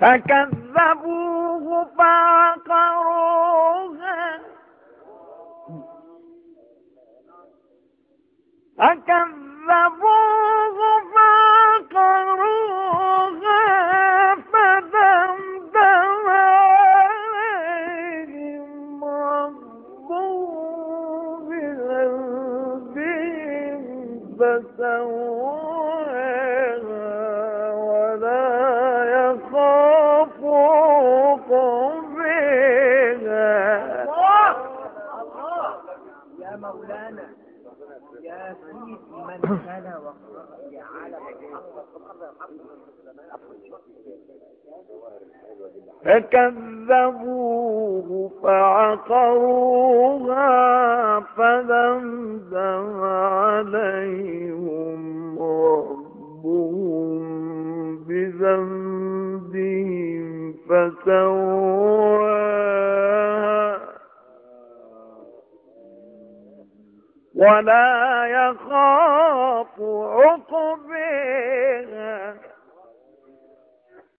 فكذبوه فعقروها فكذبوه فعقروها فدمدم عليهم ربهم بذنبهم فسواها يا مولانا يا سيدي من كان وقرأ عالم فكذبوه فعقروها فدمدم عليهم ربهم بذنبهم فسواها ولا يخاف عقباها